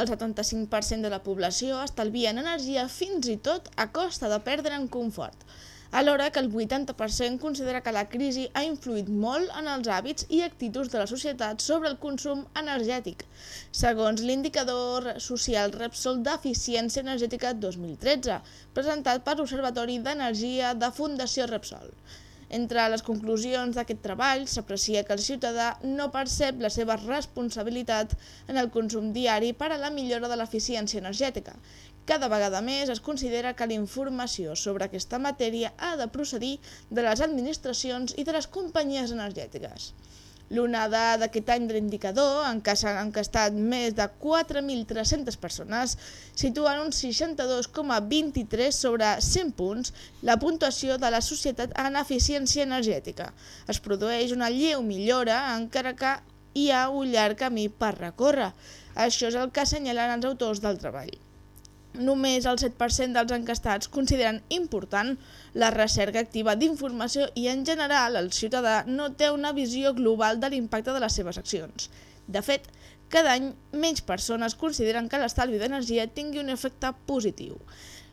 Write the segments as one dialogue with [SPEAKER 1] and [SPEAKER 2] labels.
[SPEAKER 1] El 75% de la població estalvia en energia fins i tot a costa de perdre en confort, alhora que el 80% considera que la crisi ha influït molt en els hàbits i actituds de la societat sobre el consum energètic, segons l'indicador social Repsol d'Eficiència Energètica 2013, presentat per l'Observatori d'Energia de Fundació Repsol. Entre les conclusions d'aquest treball s'aprecia que el ciutadà no percep la seva responsabilitat en el consum diari per a la millora de l'eficiència energètica. Cada vegada més es considera que la informació sobre aquesta matèria ha de procedir de les administracions i de les companyies energètiques. L'onada d'aquest any de l'indicador, en què s'han encastat més de 4.300 persones, situa en un 62,23 sobre 100 punts la puntuació de la societat en eficiència energètica. Es produeix una lleu millora, encara que hi ha un llarg camí per recórrer. Això és el que assenyalen els autors del treball. Només el 7% dels encastats consideren important la recerca activa d'informació i en general el ciutadà no té una visió global de l'impacte de les seves accions. De fet, cada any menys persones consideren que l'estalvi d'energia tingui un efecte positiu.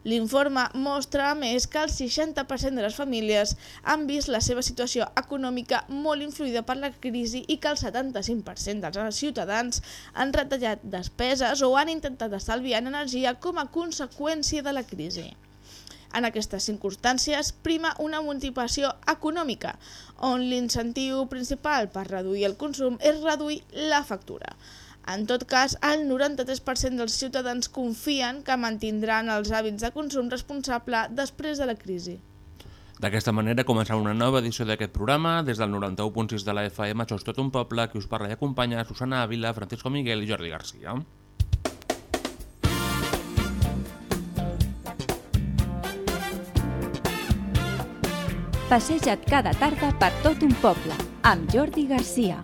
[SPEAKER 1] L'informe mostra, a més, que el 60% de les famílies han vist la seva situació econòmica molt influïda per la crisi i que el 75% dels ciutadans han retallat despeses o han intentat estalviar en energia com a conseqüència de la crisi. En aquestes circumstàncies prima una motivació econòmica, on l'incentiu principal per reduir el consum és reduir la factura. En tot cas, el 93% dels ciutadans confien que mantindran els hàbits de consum responsable després de la crisi.
[SPEAKER 2] D'aquesta manera comença una nova edició d'aquest programa. Des del 91.6 de la FM, això és tot un poble, que us parla i acompanya Susana Ávila, Francisco Miguel i Jordi Garcia.
[SPEAKER 3] Passeja't cada tarda per tot un poble, amb Jordi Garcia.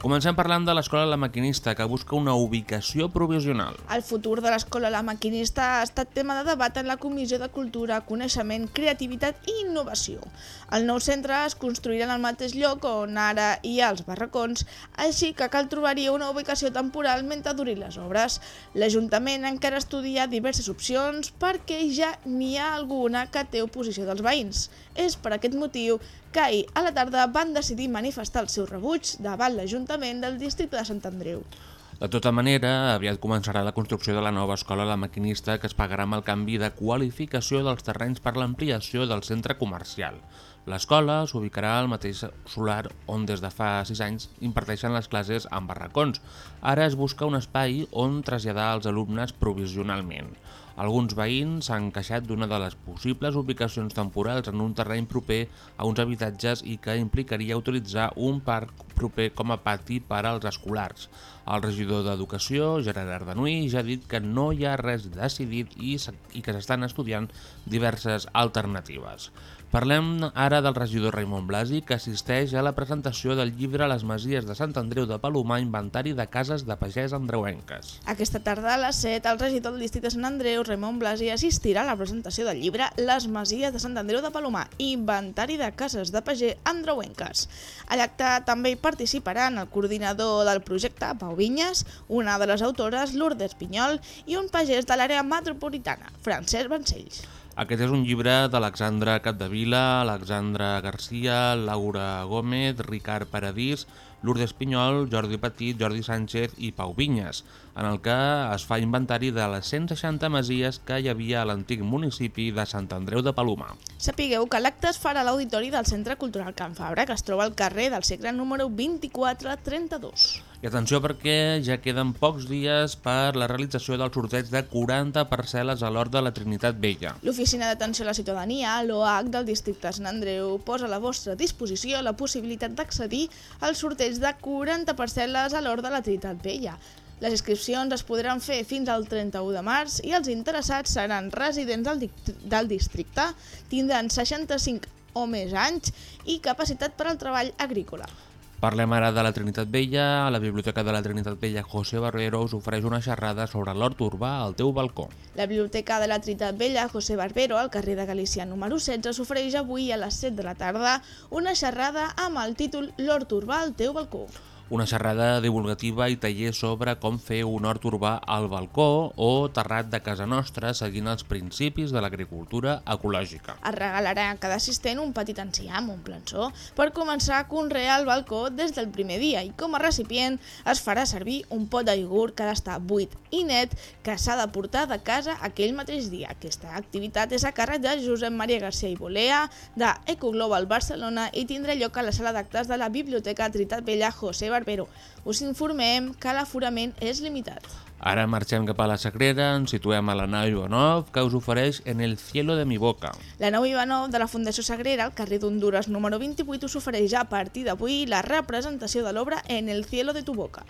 [SPEAKER 2] Comencem parlant de l'Escola La Maquinista, que busca una ubicació provisional.
[SPEAKER 1] El futur de l'Escola La Maquinista ha estat tema de debat en la Comissió de Cultura, Coneixement, Creativitat i Innovació. El nou centre es construirà en el mateix lloc on ara hi ha els barracons, així que cal trobar-hi una ubicació temporal mentre durin les obres. L'Ajuntament encara estudia diverses opcions perquè ja n'hi ha alguna que té oposició dels veïns. És per aquest motiu que ahir a la tarda van decidir manifestar el seu rebuig davant l'Ajuntament del districte de Sant Andreu.
[SPEAKER 2] De tota manera, aviat començarà la construcció de la nova escola La Maquinista que es pagarà amb el canvi de qualificació dels terrenys per l'ampliació del centre comercial. L'escola s'ubicarà al mateix solar on des de fa 6 anys imparteixen les classes en barracons. Ara es busca un espai on traslladar els alumnes provisionalment. Alguns veïns s'han queixat d'una de les possibles ubicacions temporals en un terreny proper a uns habitatges i que implicaria utilitzar un parc proper com a pati per als escolars. El regidor d'Educació, Gerard Ardanuí, ja ha dit que no hi ha res decidit i, i que s'estan estudiant diverses alternatives. Parlem ara del regidor Raimon Blasi, que assisteix a la presentació del llibre Les Masies de Sant Andreu de Palomar, inventari de cases de pagès andreuenques.
[SPEAKER 1] Aquesta tarda a les 7, el regidor del districte de Sant Andreu, Raimon Blasi, assistirà a la presentació del llibre Les Masies de Sant Andreu de Palomar, inventari de cases de pagès andreuenques. A l'acte també hi participaran el coordinador del projecte, Pau Vinyes, una de les autores, Lourdes Pinyol, i un pagès de l'àrea metropolitana, Francesc Vancells.
[SPEAKER 2] Aquest és un llibre d'Alexandra Capdevila, Alexandra Garcia, Laura Gómez, Ricard Paradís, Lourdes Pinyol, Jordi Petit, Jordi Sánchez i Pau Vinyes, en el que es fa inventari de les 160 masies que hi havia a l'antic municipi de Sant Andreu de Palomar.
[SPEAKER 1] Sapigueu que l'acte es farà a l'Auditori del Centre Cultural Can Fabra, que es troba al carrer del segle número 2432.
[SPEAKER 2] I atenció perquè ja queden pocs dies per la realització del sorteig de 40 parcel·les a l'Hort de la Trinitat Vella.
[SPEAKER 1] L'Oficina d'Atenció a la Ciutadania, l'OAC del districte Sant Andreu, posa a la vostra disposició la possibilitat d'accedir al sorteig de 40 parcel·les a l'Hort de la Trinitat Vella. Les inscripcions es podran fer fins al 31 de març i els interessats seran residents del, del districte, tindran 65 o més anys i capacitat per al treball agrícola.
[SPEAKER 2] Parlem ara de la Trinitat Vella. A la Biblioteca de la Trinitat Vella, José Barbero us ofereix una xerrada sobre l'hort urbà al teu balcó.
[SPEAKER 1] La Biblioteca de la Trinitat Vella, José Barbero, al carrer de Galícia número 16, s'ofereix avui a les 7 de la tarda una xerrada amb el títol L'hort urbà al teu balcó.
[SPEAKER 2] Una xerrada divulgativa i taller sobre com fer un hort urbà al balcó o terrat de casa nostra seguint els principis de l'agricultura ecològica.
[SPEAKER 1] Es regalarà a cada assistent un petit enciam, un plançó, per començar a conrear el balcó des del primer dia i com a recipient es farà servir un pot de iogurt que ha d'estar buit i net que s'ha de portar de casa aquell mateix dia. Aquesta activitat és a càrrec de Josep Maria García i Bolea de Ecoglobal Barcelona i tindrà lloc a la sala d'actes de la Biblioteca Trinitat Vella José Barbero. Us informem que l'aforament és limitat.
[SPEAKER 2] Ara marxem cap a la Sagrera, ens situem a la nau Ivanov, que us ofereix En el cielo de mi boca.
[SPEAKER 1] La nau Ivanov de la Fundació Sagrera, al carrer d'Honduras número 28, us ofereix a partir d'avui la representació de l'obra En el cielo de tu boca.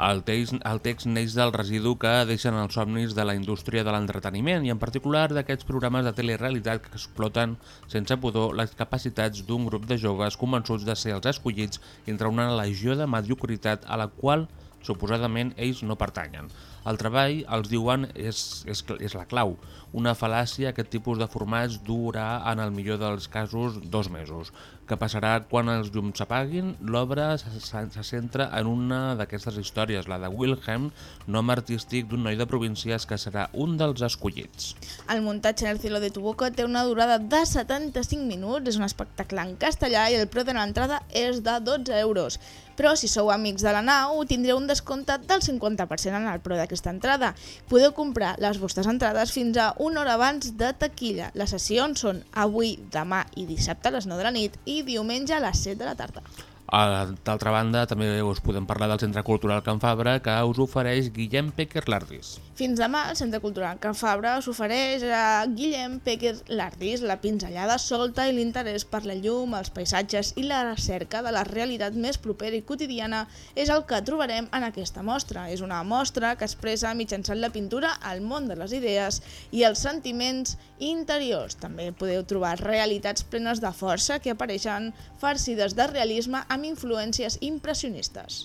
[SPEAKER 2] El text, el text neix del residu que deixen els somnis de la indústria de l'entreteniment i en particular d'aquests programes de telerealitat que exploten sense pudor les capacitats d'un grup de joves convençuts de ser els escollits entre una legió de mediocritat a la qual suposadament ells no pertanyen. El treball, els diuen, és, és, és la clau. Una fal·làcia, aquest tipus de formats durà, en el millor dels casos, dos mesos. Què passarà quan els llums s'apaguin? L'obra se, se, se centra en una d'aquestes històries, la de Wilhelm, nom artístic d'un noi de províncies que serà un dels escollits.
[SPEAKER 1] El muntatge en el cielo de tu boca té una durada de 75 minuts, és un espectacle en castellà i el preu de l'entrada és de 12 euros. Però si sou amics de la nau, tindreu un descompte del 50% en el preu d'aquesta entrada. Podeu comprar les vostres entrades fins a una hora abans de taquilla. Les sessions són avui, demà i dissabte a les 9 de la nit i diumenge a les 7 de la tarda.
[SPEAKER 2] D'altra banda, també us podem parlar del Centre Cultural Can Fabra, que us ofereix Guillem Pequer Lardis.
[SPEAKER 1] Fins demà, el Centre Cultural Can Fabra us ofereix a Guillem Pequer Lardis la pinzellada solta i l'interès per la llum, els paisatges i la recerca de la realitat més propera i quotidiana és el que trobarem en aquesta mostra. És una mostra que expressa mitjançant la pintura el món de les idees i els sentiments interiors. També podeu trobar realitats plenes de força que apareixen farcides de realisme amb influències impressionistes.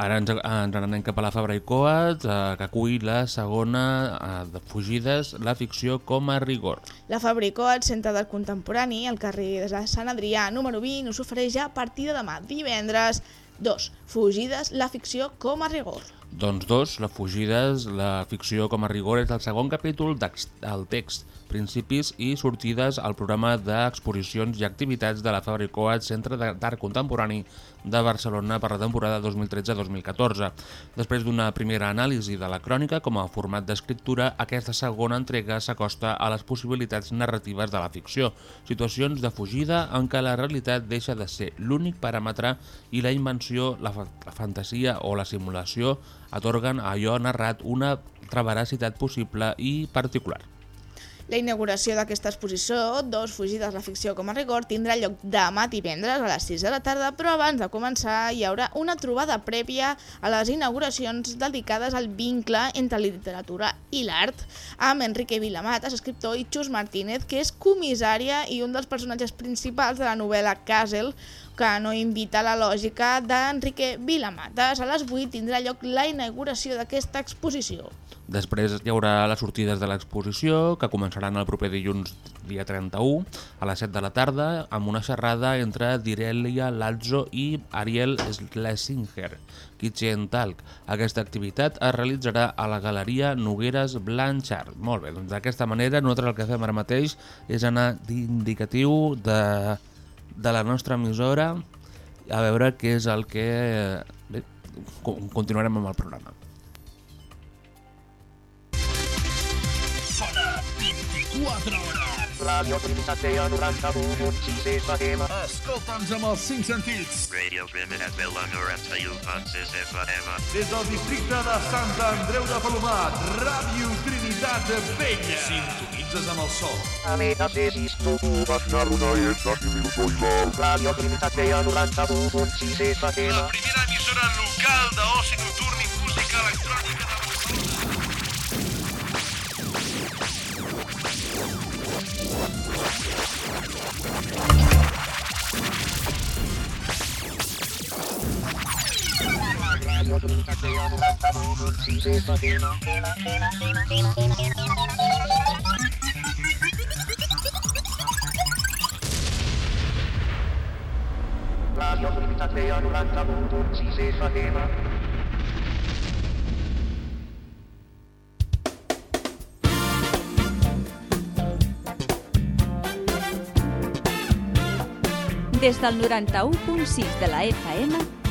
[SPEAKER 2] Ara ens, ens anem cap a la Fabra i Coat, eh, que acull la segona eh, de fugides, la ficció com a rigor.
[SPEAKER 1] La Fabricó, al Centre del Contemporani, al carrer de Sant Adrià, número 20, us ofereix ja a partir de demà, divendres, 2. Fugides, la ficció com a rigor.
[SPEAKER 2] Doncs dos, la fugides, la ficció com a rigor és el segon capítol del text, principis i sortides al programa d'exposicions i activitats de la Fabra i Coat, Centre d'Art Contemporani de Barcelona per la temporada 2013-2014. Després d'una primera anàlisi de la crònica com a format d'escriptura, aquesta segona entrega s'acosta a les possibilitats narratives de la ficció, situacions de fugida en què la realitat deixa de ser l'únic paràmetre i la invenció, la, fa la fantasia o la simulació atorguen a allò narrat una altra veracitat possible i particular.
[SPEAKER 1] La inauguració d'aquesta exposició, Dos fugides la ficció com a rigor, tindrà lloc demà divendres a les 6 de la tarda, però abans de començar hi haurà una trobada prèvia a les inauguracions dedicades al vincle entre la literatura i l'art, amb Enrique Vilamatas, escriptor, i Xus Martínez, que és comissària i un dels personatges principals de la novel·la Castle, que no invita la lògica d'Enrique Vilamatas. A les 8 tindrà lloc la inauguració d'aquesta exposició.
[SPEAKER 2] Després hi haurà les sortides de l'exposició, que començaran el proper dilluns, dia 31, a les 7 de la tarda, amb una xerrada entre Direlia Lazzo i Ariel Schlesinger, Kitchen Talk. Aquesta activitat es realitzarà a la Galeria Nogueres Blanchard. Molt bé, doncs d'aquesta manera nosaltres el que fem ara mateix és anar d'indicatiu de, de la nostra emissora a veure què és el que... Bé, co- continuarem amb el programa.
[SPEAKER 4] Sona 24 hores.
[SPEAKER 5] Radio Trinitat Vella 91.6 FM.
[SPEAKER 6] Escolta'ns amb els cinc sentits.
[SPEAKER 7] Radio Trinitat Vella 91.6 FM.
[SPEAKER 6] Des del districte de Sant Andreu de Palomat, Ràdio Trinitat Vella. Sintonitzes amb el sol.
[SPEAKER 5] Radio Trinitat Vella 91.6 FM.
[SPEAKER 4] La primera emissora local d'oci nocturn i música electrònica
[SPEAKER 5] Radio Vella 91.6 FM.
[SPEAKER 3] Des del 91.6 de la FM,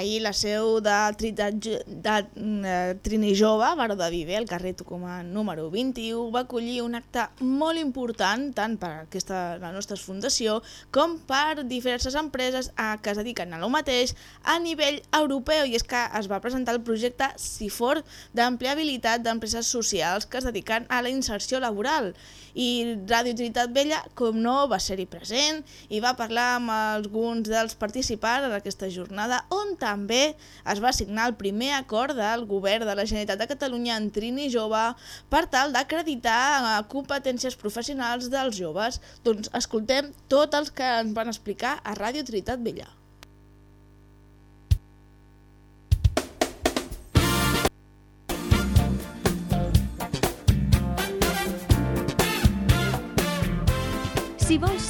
[SPEAKER 1] Ahir la seu de, Trinitat, Jo- de, eh, Trini Jove, Baró de Viver, al carrer Tucumán número 21, va acollir un acte molt important tant per aquesta, la nostra fundació com per diverses empreses a, que es dediquen a lo mateix a nivell europeu. I és que es va presentar el projecte CIFOR d'ampliabilitat d'empreses socials que es dediquen a la inserció laboral i Ràdio Trinitat Vella, com no, va ser-hi present i va parlar amb alguns dels participants en aquesta jornada on també es va signar el primer acord del govern de la Generalitat de Catalunya en Trini Jove per tal d'acreditar eh, competències professionals dels joves. Doncs escoltem tots els que ens van explicar a Ràdio Trinitat Vella.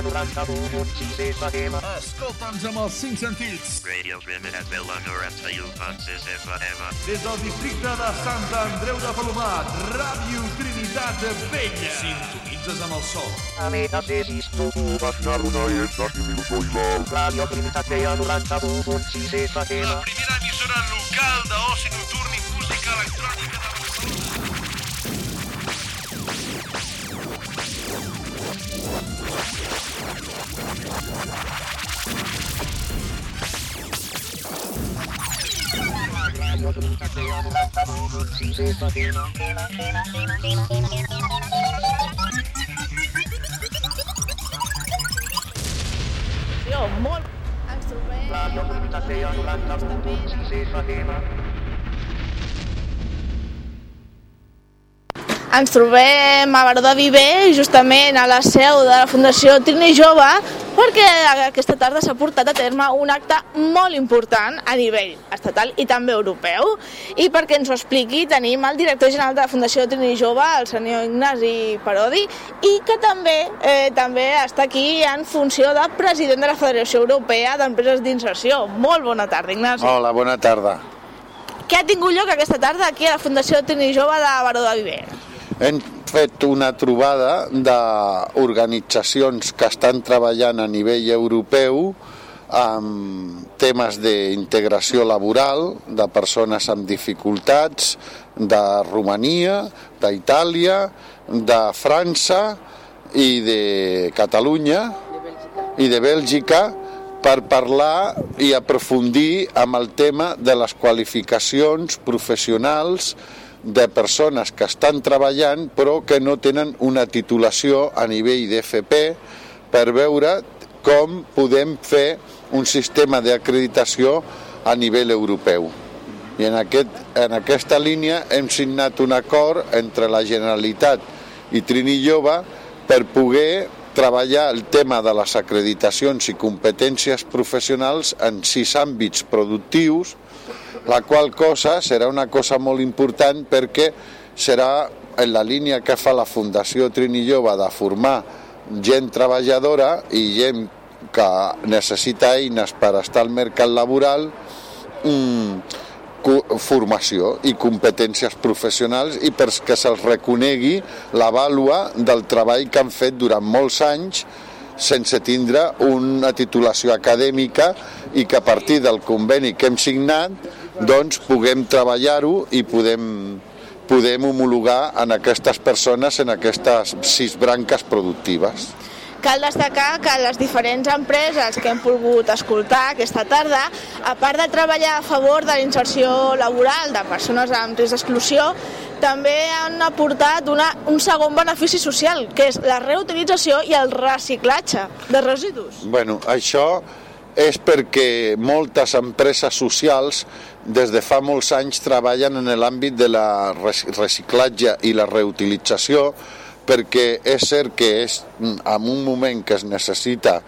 [SPEAKER 5] Trinitat Vella 91.6 FM.
[SPEAKER 6] Escolta'ns amb els cinc sentits.
[SPEAKER 7] Radio Trinitat Vella 91.6 FM.
[SPEAKER 6] Des del districte de Sant Andreu de Palomat, Ràdio Trinitat Vella. Sintonitzes amb el sol.
[SPEAKER 5] Radio Trinitat Vella 91.6 FM.
[SPEAKER 4] La primera emissora local d'oci nocturn
[SPEAKER 1] Jo, molt... Ens trobem...
[SPEAKER 5] Radio Trinitat Vella 91.6 FM.
[SPEAKER 1] Ens trobem a Baró de Viver, justament a la seu de la Fundació Trini Jove, perquè aquesta tarda s'ha portat a terme un acte molt important a nivell estatal i també europeu. I perquè ens ho expliqui tenim el director general de la Fundació Trini Jove, el senyor Ignasi Parodi, i que també eh, també està aquí en funció de president de la Federació Europea d'Empreses d'Inserció. Molt bona tarda, Ignasi.
[SPEAKER 8] Hola, bona tarda.
[SPEAKER 1] Què ha tingut lloc aquesta tarda aquí a la Fundació Trini Jove de Baró de Viver?
[SPEAKER 8] Hem fet una trobada d'organitzacions que estan treballant a nivell europeu amb temes d'integració laboral de persones amb dificultats de Romania, d'Itàlia, de França i de Catalunya i de Bèlgica per parlar i aprofundir amb el tema de les qualificacions professionals de persones que estan treballant però que no tenen una titulació a nivell d'FP per veure com podem fer un sistema d'acreditació a nivell europeu. I en, aquest, en aquesta línia hem signat un acord entre la Generalitat i Trini Jove per poder treballar el tema de les acreditacions i competències professionals en sis àmbits productius, la qual cosa serà una cosa molt important perquè serà en la línia que fa la Fundació Trini Jove de formar gent treballadora i gent que necessita eines per estar al mercat laboral, mm, formació i competències professionals i perquè se'ls reconegui la vàlua del treball que han fet durant molts anys sense tindre una titulació acadèmica i que a partir del conveni que hem signat doncs puguem treballar-ho i podem, podem homologar en aquestes persones en aquestes sis branques productives.
[SPEAKER 1] Cal destacar que les diferents empreses que hem pogut escoltar aquesta tarda, a part de treballar a favor de la inserció laboral de persones amb risc d'exclusió, també han aportat una, un segon benefici social, que és la reutilització i el reciclatge de residus.
[SPEAKER 8] Bueno, això és perquè moltes empreses socials des de fa molts anys treballen en l'àmbit de la reciclatge i la reutilització perquè és cert que és en un moment que es necessita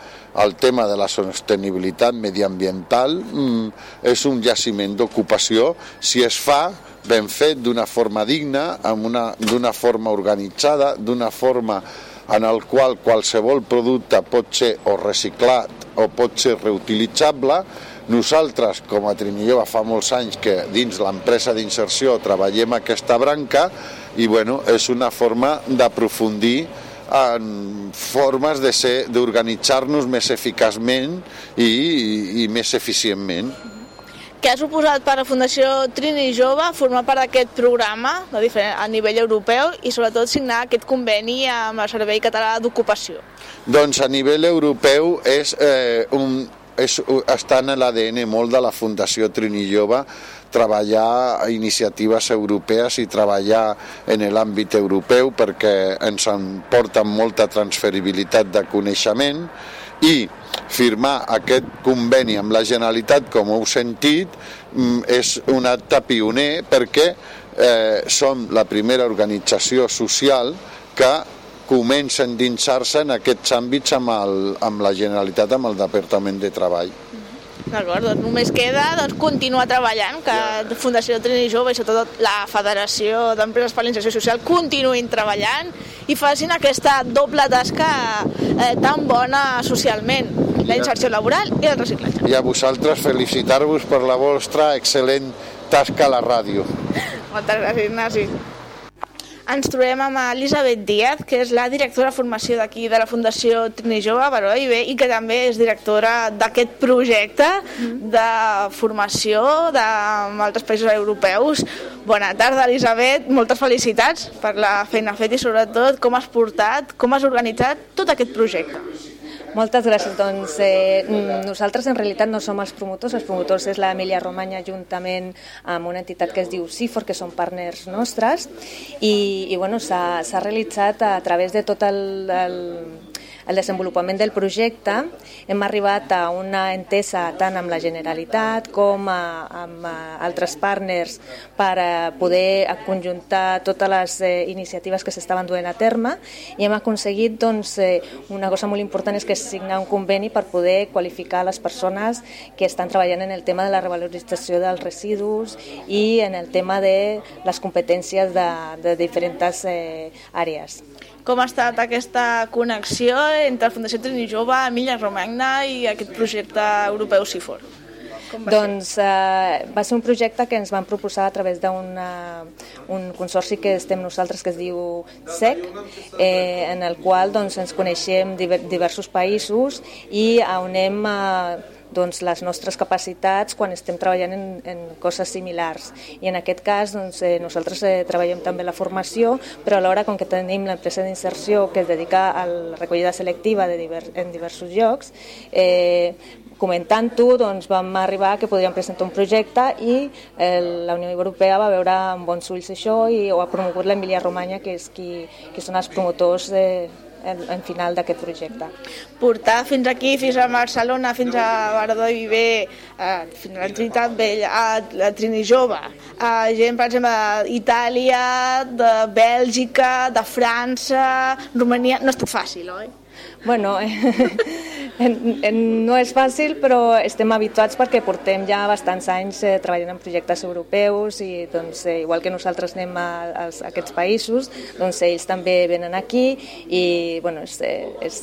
[SPEAKER 8] el tema de la sostenibilitat mediambiental mm, és un jaciment d'ocupació. Si es fa ben fet d'una forma digna, d'una forma organitzada, d'una forma en el qual qualsevol producte pot ser o reciclat o pot ser reutilitzable. Nosaltres, com a Trinillova, fa molts anys que dins l'empresa d'inserció treballem aquesta branca i bueno, és una forma d'aprofundir en formes d'organitzar-nos més eficaçment i, i, i més eficientment.
[SPEAKER 1] Què ha suposat per la Fundació Trini Jove formar part d'aquest programa de diferent, a nivell europeu i sobretot signar aquest conveni amb el Servei Català d'Ocupació?
[SPEAKER 8] Doncs a nivell europeu és, eh, un, és, està en l'ADN molt de la Fundació Trini Jove treballar iniciatives europees i treballar en l'àmbit europeu perquè ens porten molta transferibilitat de coneixement i firmar aquest conveni amb la Generalitat, com heu sentit, mm, és un acte pioner perquè eh, som la primera organització social que comença a endinsar-se en aquests àmbits amb, el, amb la Generalitat, amb el Departament de Treball.
[SPEAKER 1] D'acord, doncs només queda doncs, continuar treballant, que Fundació Trini Jove i sobretot la Federació d'Empreses per l'Inserció Social continuïn treballant i facin aquesta doble tasca eh, tan bona socialment, la inserció laboral i el reciclatge.
[SPEAKER 8] I a vosaltres felicitar-vos per la vostra excel·lent tasca a la ràdio.
[SPEAKER 1] Moltes gràcies, Ignasi. Ens trobem amb Elisabet Díaz, que és la directora de formació d'aquí de la Fundació Trini Jove, Baró i Bé, i que també és directora d'aquest projecte de formació d'altres països europeus. Bona tarda, Elisabet. Moltes felicitats per la feina feta i sobretot com has portat, com has organitzat tot aquest projecte.
[SPEAKER 9] Moltes gràcies. Doncs eh, nosaltres en realitat no som els promotors, els promotors és l'Emília Romanya juntament amb una entitat que es diu CIFOR, que són partners nostres, i, i bueno, s'ha realitzat a través de tot el, el el desenvolupament del projecte. Hem arribat a una entesa tant amb la Generalitat com a, amb altres partners per a poder conjuntar totes les eh, iniciatives que s'estaven duent a terme i hem aconseguit doncs, eh, una cosa molt important és que és signar un conveni per poder qualificar les persones que estan treballant en el tema de la revalorització dels residus i en el tema de les competències de, de diferents eh, àrees
[SPEAKER 1] com ha estat aquesta connexió entre la Fundació Trini Jove, Emilia Romagna i aquest projecte europeu CIFOR?
[SPEAKER 9] Doncs eh, va ser un projecte que ens van proposar a través d'un un consorci que estem nosaltres que es diu SEC, eh, en el qual doncs, ens coneixem diversos països i on hem eh, doncs, les nostres capacitats quan estem treballant en, en coses similars. I en aquest cas doncs, eh, nosaltres eh, treballem també la formació, però alhora com que tenim l'empresa d'inserció que es dedica a la recollida selectiva de divers, en diversos llocs, eh, comentant-ho doncs, vam arribar que podríem presentar un projecte i eh, la Unió Europea va veure amb bons ulls això i ho ha promogut l'Emilia Romanya, que, és qui, que són els promotors de, en, en final d'aquest projecte.
[SPEAKER 1] Portar fins aquí, fins a Barcelona, fins a Baradó i Viver, eh, fins a la Trinitat Vella, a la Trini Jove, a gent, per exemple, d'Itàlia, de Bèlgica, de França, Romania... No ha estat fàcil, oi?
[SPEAKER 9] Bueno, en, en, no és fàcil, però estem habituats perquè portem ja bastants anys eh, treballant en projectes europeus i doncs, eh, igual que nosaltres anem a, a, aquests països, doncs ells també venen aquí i bueno, és, eh, és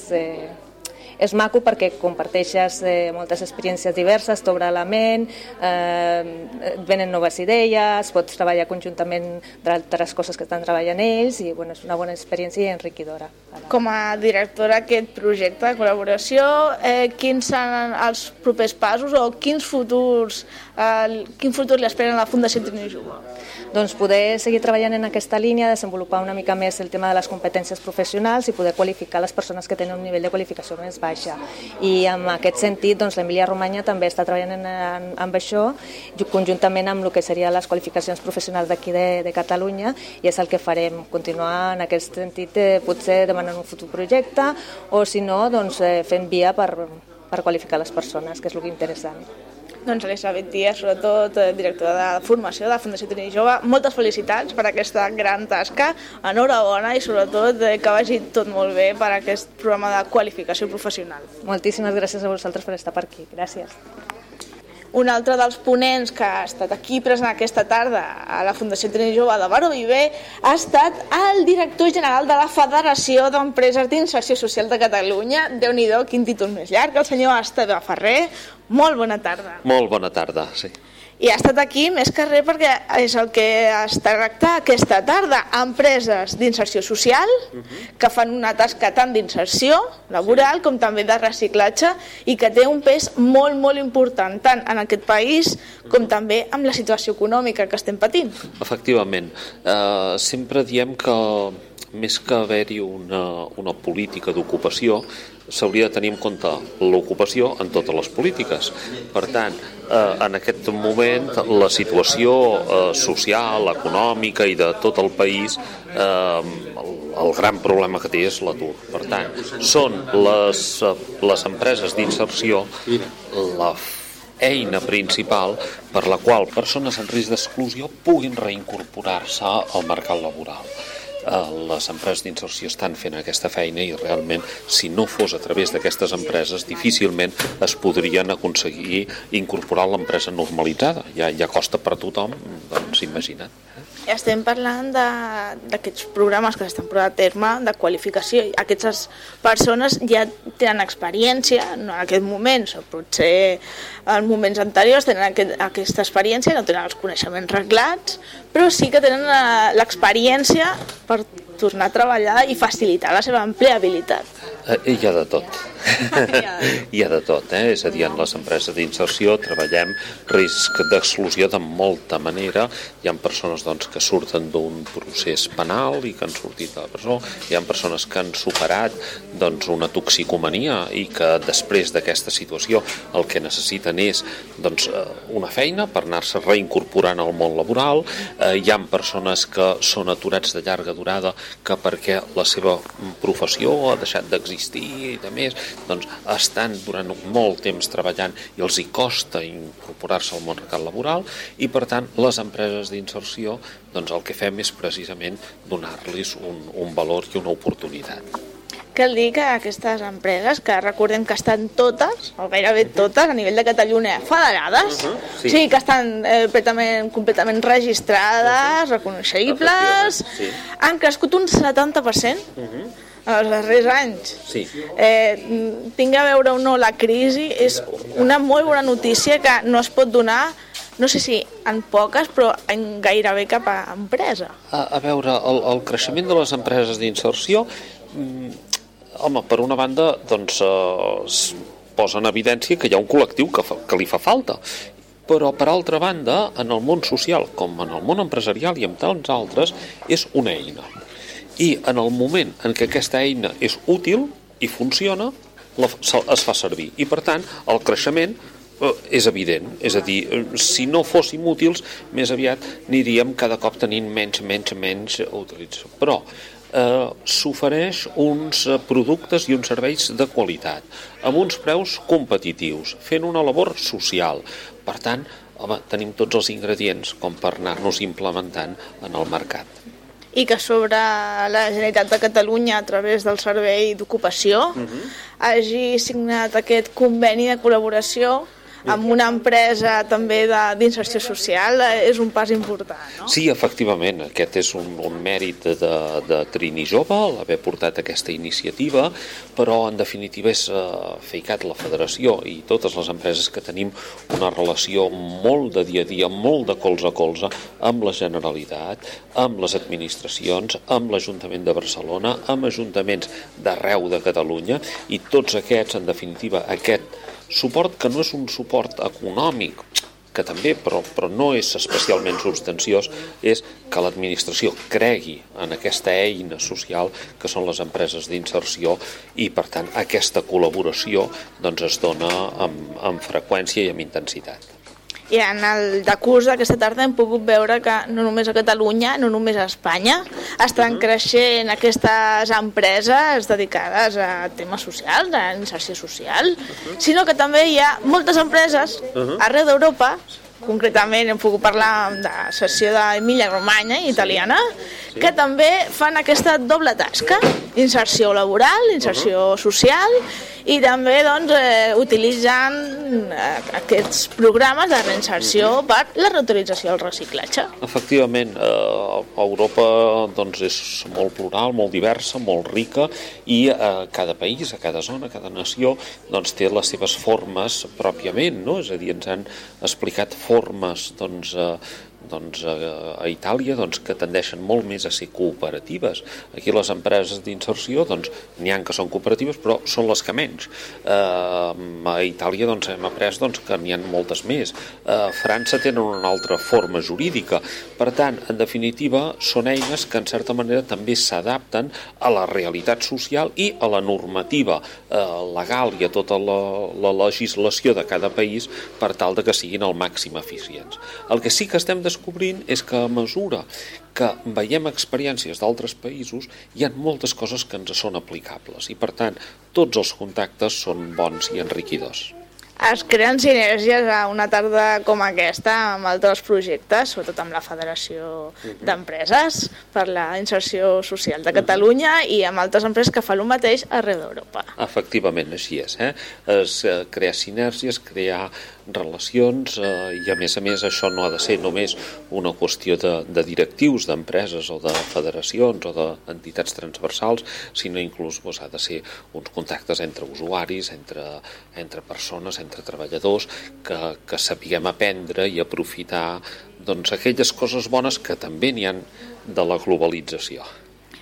[SPEAKER 9] és maco perquè comparteixes eh, moltes experiències diverses, t'obre la ment, eh, venen noves idees, pots treballar conjuntament d'altres coses que estan treballant ells i bueno, és una bona experiència i enriquidora.
[SPEAKER 1] Com a directora d'aquest projecte de col·laboració, eh, quins són els propers passos o quins futurs, eh, quin futur li esperen a la Fundació Trini Jove?
[SPEAKER 9] doncs poder seguir treballant en aquesta línia, desenvolupar una mica més el tema de les competències professionals i poder qualificar les persones que tenen un nivell de qualificació més baixa. I en aquest sentit, doncs, l'Emilia Romanya també està treballant en, en, amb això, conjuntament amb el que serien les qualificacions professionals d'aquí de, de Catalunya, i és el que farem, continuar en aquest sentit, eh, potser demanant un futur projecte, o si no, doncs, eh, fent via per, per qualificar les persones, que és el que interessant
[SPEAKER 1] doncs Elisabet Díaz, sobretot eh, directora de formació de la Fundació Trini Jove, moltes felicitats per aquesta gran tasca, enhorabona i sobretot eh, que vagi tot molt bé per aquest programa de qualificació professional.
[SPEAKER 9] Moltíssimes gràcies a vosaltres per estar per aquí. Gràcies.
[SPEAKER 1] Un altre dels ponents que ha estat aquí present aquesta tarda a la Fundació Trini Jove de Baró Viver ha estat el director general de la Federació d'Empreses d'Inserció Social de Catalunya. déu nhi quin títol més llarg, el senyor Esteve Ferrer. Molt bona tarda.
[SPEAKER 10] Molt bona tarda, sí
[SPEAKER 1] i ha estat aquí més que res perquè és el que es tracta aquesta tarda, empreses d'inserció social uh -huh. que fan una tasca tant d'inserció laboral com també de reciclatge i que té un pes molt, molt important tant en aquest país com també amb la situació econòmica que estem patint.
[SPEAKER 10] Efectivament, uh, sempre diem que més que haver-hi una, una política d'ocupació, s'hauria de tenir en compte l'ocupació en totes les polítiques. Per tant, eh, en aquest moment la situació eh, social, econòmica i de tot el país eh, el, gran problema que té és l'atur. Per tant, són les, les empreses d'inserció la eina principal per la qual persones en risc d'exclusió puguin reincorporar-se al mercat laboral les empreses d'inserció estan fent aquesta feina i realment si no fos a través d'aquestes empreses difícilment es podrien aconseguir incorporar l'empresa normalitzada. Ja, ja costa per a tothom doncs imagina't
[SPEAKER 1] estem parlant d'aquests programes que s'estan portant a terme de qualificació. Aquestes persones ja tenen experiència, en aquest moment, o potser en moments anteriors tenen aquest, aquesta experiència, no tenen els coneixements reglats, però sí que tenen eh, l'experiència per tornar a treballar i facilitar la seva empleabilitat.
[SPEAKER 10] Eh, hi ha de tot. Hi ha de tot, eh? és a dir, en les empreses d'inserció treballem risc d'exclusió de molta manera. Hi ha persones doncs, que surten d'un procés penal i que han sortit de la presó, hi ha persones que han superat doncs, una toxicomania i que després d'aquesta situació el que necessiten és doncs, eh, una feina per anar-se reincorporant al món laboral. Eh, hi ha persones que són aturats de llarga durada que perquè la seva professió ha deixat d'existir i de més, doncs estan durant molt temps treballant i els hi costa incorporar-se al món laboral i per tant les empreses d'inserció doncs el que fem és precisament donar-los un, un valor i una oportunitat.
[SPEAKER 1] Cal dir que aquestes empreses, que recordem que estan totes, o gairebé totes, a nivell de Catalunya, federades, uh -huh, sí. sí, que estan eh, completament, completament registrades, uh -huh. reconeixibles, sí. han crescut un 70%, uh -huh en els darrers anys.
[SPEAKER 10] Sí.
[SPEAKER 1] Eh, tingui a veure o no la crisi, és una molt bona notícia que no es pot donar no sé si en poques, però en gairebé cap a empresa.
[SPEAKER 10] A, a veure, el, el creixement de les empreses d'inserció, mm, home, per una banda, doncs, eh, posa en evidència que hi ha un col·lectiu que, fa, que li fa falta però per altra banda, en el món social com en el món empresarial i en tants altres, és una eina. I en el moment en què aquesta eina és útil i funciona, la, es fa servir. I per tant, el creixement eh, és evident, és a dir, eh, si no fóssim útils, més aviat aniríem cada cop tenint menys, menys, menys utilització. Però eh, s'ofereix uns eh, productes i uns serveis de qualitat, amb uns preus competitius, fent una labor social. Per tant, home, tenim tots els ingredients com per anar-nos implementant en el mercat.
[SPEAKER 1] I que sobre la Generalitat de Catalunya, a través del Servei d'Ocupació, uh -huh. hagi signat aquest conveni de col·laboració amb una empresa també d'inserció social eh, és un pas important, no?
[SPEAKER 10] Sí, efectivament, aquest és un, un mèrit de, de Trini Jove, l'haver portat aquesta iniciativa, però en definitiva és uh, FEICAT, la federació i totes les empreses que tenim una relació molt de dia a dia, molt de colze a colze amb la Generalitat, amb les administracions, amb l'Ajuntament de Barcelona, amb ajuntaments d'arreu de Catalunya i tots aquests, en definitiva, aquest suport que no és un suport econòmic, que també, però, però no és especialment substanciós, és que l'administració cregui en aquesta eina social que són les empreses d'inserció i, per tant, aquesta col·laboració doncs, es dona amb, amb freqüència i amb intensitat.
[SPEAKER 1] I en el de curs d'aquesta tarda hem pogut veure que no només a Catalunya, no només a Espanya, estan uh -huh. creixent aquestes empreses dedicades a temes socials, a inserció social, uh -huh. sinó que també hi ha moltes empreses uh -huh. arreu d'Europa concretament hem pogut parlar de la sessió d'Emília-Romanya italiana, sí. que també fan aquesta doble tasca, inserció laboral, inserció uh -huh. social i també doncs, eh, utilitzant eh, aquests programes de reinserció per la reutilització del reciclatge.
[SPEAKER 10] Efectivament, eh, Europa doncs, és molt plural, molt diversa, molt rica i eh, cada país, a cada zona, cada nació doncs, té les seves formes pròpiament, no? és a dir, ens han explicat formes doncs, eh, doncs, a, a Itàlia doncs, que tendeixen molt més a ser cooperatives. Aquí les empreses d'inserció doncs, n'hi han que són cooperatives però són les que menys. Eh, a Itàlia doncs, hem après doncs, que n'hi ha moltes més. Eh, a França tenen una altra forma jurídica. Per tant, en definitiva, són eines que en certa manera també s'adapten a la realitat social i a la normativa eh, legal i a tota la, la legislació de cada país per tal de que siguin al màxim eficients. El que sí que estem descobrint descobrint és que a mesura que veiem experiències d'altres països hi ha moltes coses que ens són aplicables i per tant tots els contactes són bons i enriquidors
[SPEAKER 1] es creen sinergies a una tarda com aquesta amb altres projectes, sobretot amb la Federació d'Empreses per la inserció social de Catalunya i amb altres empreses que fan el mateix arreu d'Europa.
[SPEAKER 10] Efectivament, així és. Eh? Es eh, crear sinergies, crear relacions eh, i a més a més això no ha de ser només una qüestió de, de directius d'empreses o de federacions o d'entitats transversals, sinó inclús doncs, ha de ser uns contactes entre usuaris, entre, entre persones, entre entre treballadors que, que sapiguem aprendre i aprofitar doncs, aquelles coses bones que també n'hi han de la globalització.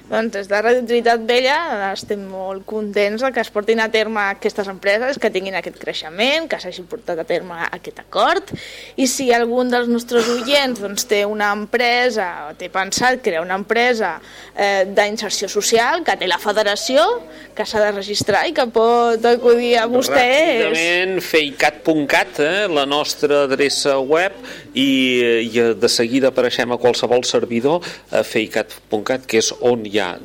[SPEAKER 1] Doncs des de Radio Trinitat Vella estem molt contents que es portin a terme aquestes empreses, que tinguin aquest creixement, que s'hagi portat a terme aquest acord, i si algun dels nostres oients doncs, té una empresa, o té pensat crear una empresa eh, d'inserció social, que té la federació, que s'ha de registrar i que pot acudir a vostès.
[SPEAKER 10] Ràpidament, feicat.cat, eh, la nostra adreça web, i, i de seguida apareixem a qualsevol servidor, a feicat.cat, que és on hi ha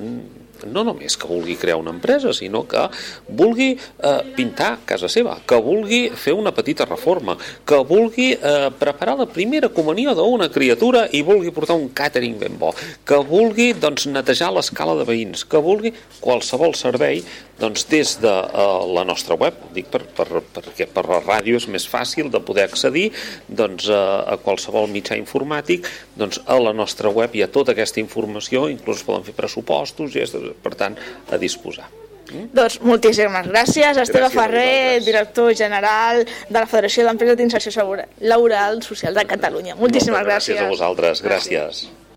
[SPEAKER 10] no només que vulgui crear una empresa, sinó que vulgui eh, pintar casa seva, que vulgui fer una petita reforma, que vulgui eh, preparar la primera comunió d'una criatura i vulgui portar un càtering ben bo, que vulgui doncs, netejar l'escala de veïns, que vulgui qualsevol servei doncs, des de uh, la nostra web, dic per, per, perquè per la ràdio és més fàcil de poder accedir doncs, uh, a qualsevol mitjà informàtic, doncs a la nostra web hi ha tota aquesta informació, inclús poden fer pressupostos, és, per tant, a disposar.
[SPEAKER 1] Mm? Doncs moltíssimes gràcies. Esteve gràcies Ferrer, director general de la Federació d'Empreses d'Inserció Laboral Social de Catalunya. Moltíssimes gràcies.
[SPEAKER 10] Gràcies a vosaltres. gràcies. gràcies.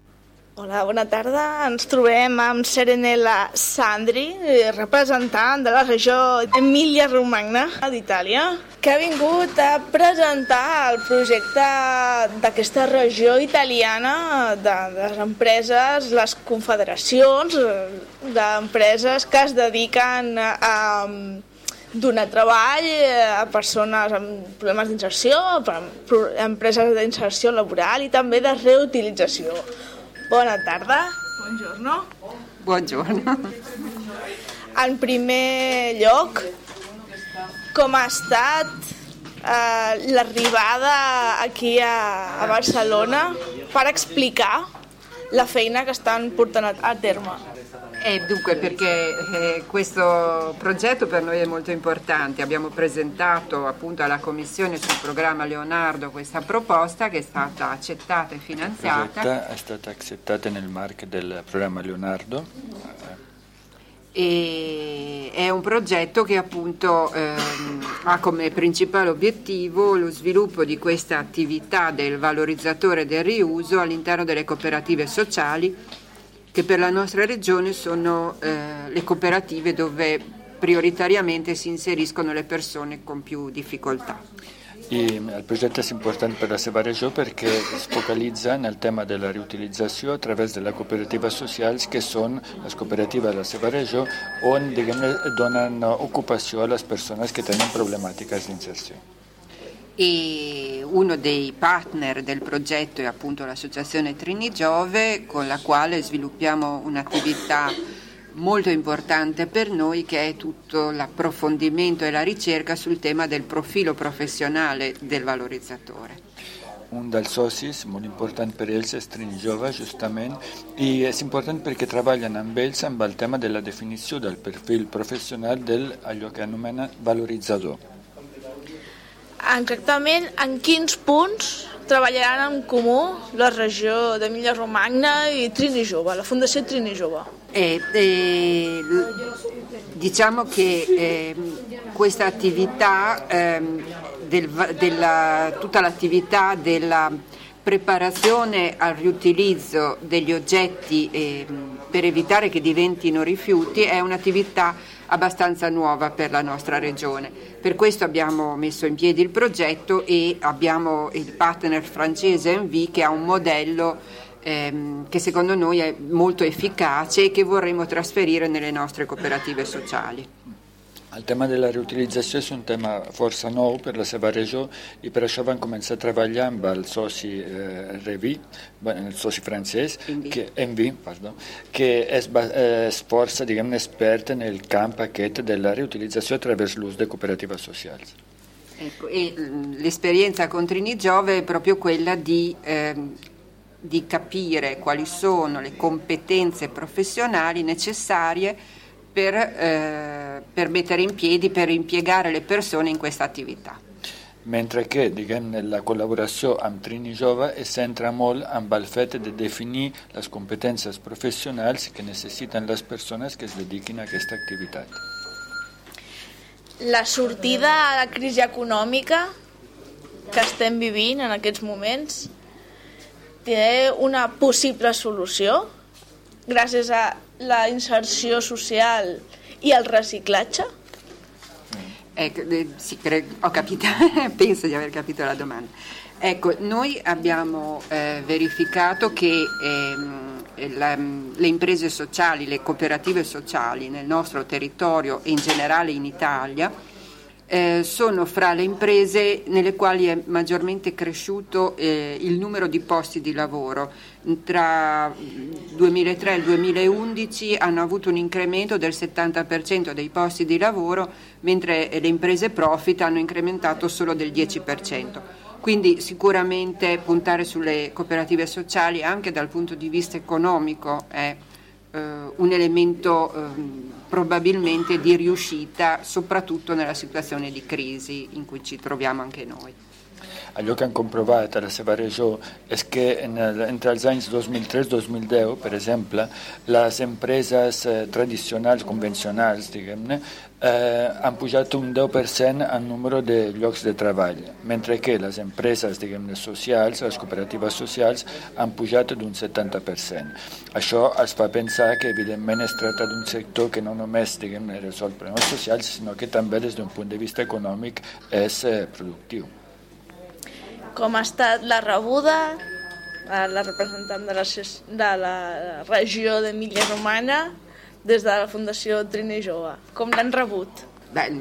[SPEAKER 1] Hola, bona tarda. Ens trobem amb Serenella Sandri, eh, representant de la regió Emilia-Romagna d'Itàlia, que ha vingut a presentar el projecte d'aquesta regió italiana de, les empreses, les confederacions eh, d'empreses que es dediquen a, a donar treball a persones amb problemes d'inserció, empreses d'inserció laboral i també de reutilització. Bona tarda. Buongiorno.
[SPEAKER 11] Buongiorno.
[SPEAKER 1] En primer lloc, com ha estat eh, l'arribada aquí a, a Barcelona per explicar la feina que estan portant a terme?
[SPEAKER 11] E dunque perché eh, questo progetto per noi è molto importante, abbiamo presentato appunto alla Commissione sul programma Leonardo questa proposta che è stata accettata e finanziata.
[SPEAKER 12] È stata accettata nel marchio del programma Leonardo.
[SPEAKER 11] E è un progetto che appunto ehm, ha come principale obiettivo lo sviluppo di questa attività del valorizzatore del riuso all'interno delle cooperative sociali che per la nostra regione sono eh, le cooperative dove prioritariamente si inseriscono le persone con più difficoltà.
[SPEAKER 12] I, il progetto è importante per la seva regió perquè es focalitza nel tema de la reutilització a través de la cooperativa socials que són les cooperatives de la seva regió on donen ocupació a les persones que tenen problemàtiques d'inserció
[SPEAKER 11] e uno dei partner del progetto è appunto l'associazione Trini Giove con la quale sviluppiamo un'attività molto importante per noi che è tutto l'approfondimento e la ricerca sul tema del profilo professionale del valorizzatore.
[SPEAKER 12] Un dels socis molt important per ells és Trini Jove, justament, i és important perquè treballen amb ells amb tema de la definició del perfil professional d'allò que anomena valoritzador.
[SPEAKER 1] Exactament en quins punts treballaran en comú la regió d'Emilia-Romagna i Trini Jove, la Fondació Trini Jove?
[SPEAKER 11] Eh, eh, diciamo che eh, questa attività, ehm, del, della, tutta l'attività della preparazione al riutilizzo degli oggetti ehm, per evitare che diventino rifiuti è un'attività abbastanza nuova per la nostra regione. Per questo abbiamo messo in piedi il progetto e abbiamo il partner francese Envy che ha un modello ehm, che secondo noi è molto efficace e che vorremmo trasferire nelle nostre cooperative sociali.
[SPEAKER 12] El tema de la reutilització és un tema força nou per la seva regió i per això van començar a treballar amb el soci eh, Revi, el soci francès, Envi. que, Envi, pardon, que és, és força diguem espert en el camp aquest de la cooperative sociali.
[SPEAKER 11] Ecco, e l'esperienza con Trini Giove è proprio quella di, ehm, di capire quali sono le competenze professionali necessarie per, eh, per mettere in piedi, per impiegare le persone in questa attività.
[SPEAKER 12] Mentre che diguem, la collaboració amb Trini Jove es centra molt amb el fet de definir les competències professionals que necessiten les persones que es dediquin a aquesta activitat.
[SPEAKER 1] La sortida a la crisi econòmica que estem vivint en aquests moments té una possible solució gràcies a la inserció social i el reciclatge?
[SPEAKER 11] Ecco, eh, sì, ho capito, penso di aver capito la domanda. Ecco, noi abbiamo eh, verificato che ehm, la, le imprese sociali, le cooperative sociali nel nostro territorio e in generale in Italia eh, sono fra le imprese nelle quali è maggiormente cresciuto eh, il numero di posti di lavoro. Tra il 2003 e il 2011 hanno avuto un incremento del 70% dei posti di lavoro, mentre le imprese profit hanno incrementato solo del 10%. Quindi sicuramente puntare sulle cooperative sociali anche dal punto di vista economico è un elemento eh, probabilmente di riuscita, soprattutto nella situazione di crisi in cui ci troviamo anche noi.
[SPEAKER 12] allò que han comprovat a la seva regió és que en el, entre els anys 2003-2010, per exemple, les empreses eh, tradicionals, convencionals, diguem-ne, eh, han pujat un 10% en número de llocs de treball, mentre que les empreses diguem socials, les cooperatives socials, han pujat d'un 70%. Això es fa pensar que evidentment es tracta d'un sector que no només diguem resol problemes socials, sinó que també des d'un punt de vista econòmic és eh, productiu.
[SPEAKER 1] Com ha estat la rebuda la representant de la, de la regió d'Emília Romana des de la Fundació Trini Jove. Com l'han rebut?
[SPEAKER 11] Beh,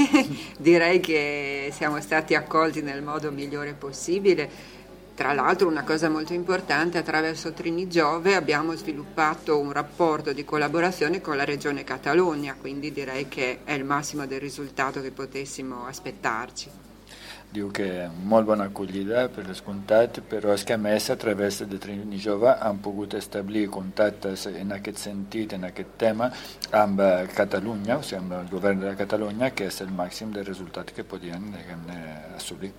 [SPEAKER 11] direi che siamo stati accolti nel modo migliore possibile. Tra l'altro una cosa molto importante, attraverso Trini Giove abbiamo sviluppato un rapporto di collaborazione con la Regione Catalogna, quindi direi che è il massimo del risultato che potessimo aspettarci.
[SPEAKER 12] Diu que molt bona acollida per descomptat, però és que a més a través de Trini Jove han pogut establir contactes en aquest sentit, en aquest tema, amb eh, Catalunya, o sigui, amb el govern de Catalunya, que és el màxim de resultat que podien assolir.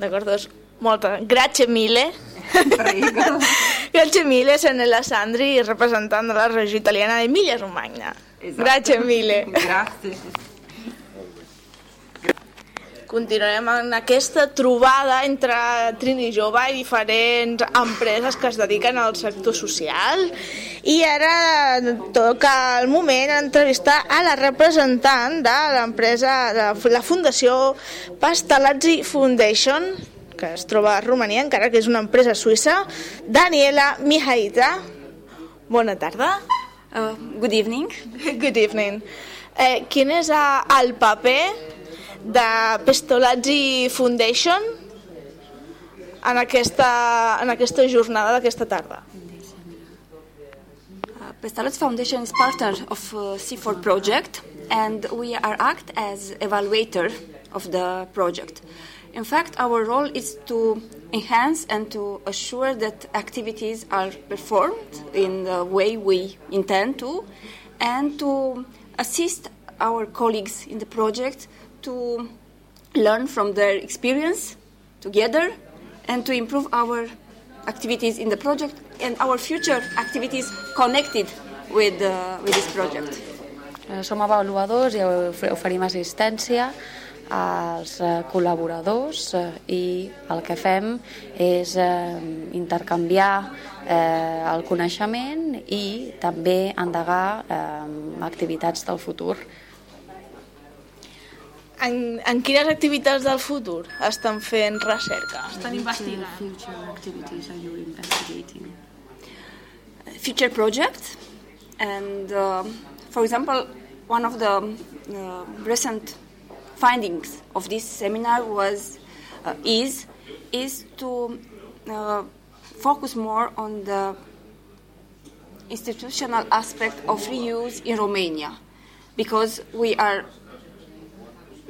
[SPEAKER 1] D'acord, doncs molta. Grazie mille. Grazie mille, Senela Sandri, representant de la regió italiana d'Emilia Romagna. Esatto. Grazie mille.
[SPEAKER 11] Grazie.
[SPEAKER 1] Continuarem en aquesta trobada entre Trini Jove i diferents empreses que es dediquen al sector social i ara toca el moment d'entrevistar a la representant de l'empresa, de la Fundació Pastalazzi Foundation que es troba a Romania, encara que és una empresa suïssa, Daniela Mihaita. Bona tarda.
[SPEAKER 13] Uh, good evening.
[SPEAKER 1] Good evening. Eh, quin és uh, el paper de Pestolazzi Foundation en aquesta, en aquesta jornada d'aquesta tarda.
[SPEAKER 13] Uh, Pestolazzi Foundation is partner of uh, C4 project and we are act as evaluator of the project. In fact, our role is to enhance and to assure that activities are performed in the way we intend to and to assist our colleagues in the project to learn from their experience together and to improve our activities in the project and our future activities connected with, uh, with this project.
[SPEAKER 14] Eh, som avaluadors i oferim assistència als eh, col·laboradors eh, i el que fem és intercanviar el coneixement i també endegar activitats del futur
[SPEAKER 1] en, en quines activitats del futur estan fent recerca?
[SPEAKER 13] Estan investigant. Future activities are you investigating? Future projects and uh, for example one of the uh, recent findings of this seminar was uh, is is to uh, focus more on the institutional aspect of reuse in Romania because we are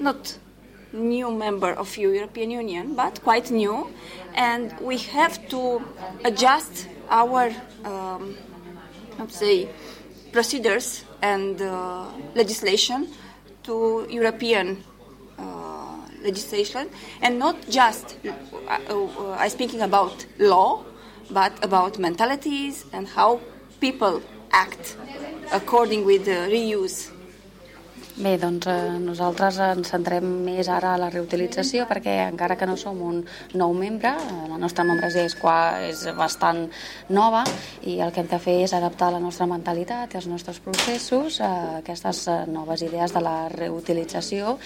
[SPEAKER 13] not new member of European Union, but quite new, and we have to adjust our, um, let's say, procedures and uh, legislation to European uh, legislation, and not just uh, uh, I'm speaking about law, but about mentalities and how people act according with the reuse
[SPEAKER 14] Bé, doncs eh, nosaltres ens centrem més ara a la reutilització perquè encara que no som un nou membre, eh, la nostra membresia és, qua, és bastant nova i el que hem de fer és adaptar la nostra mentalitat i els nostres processos a aquestes eh, noves idees de la reutilització.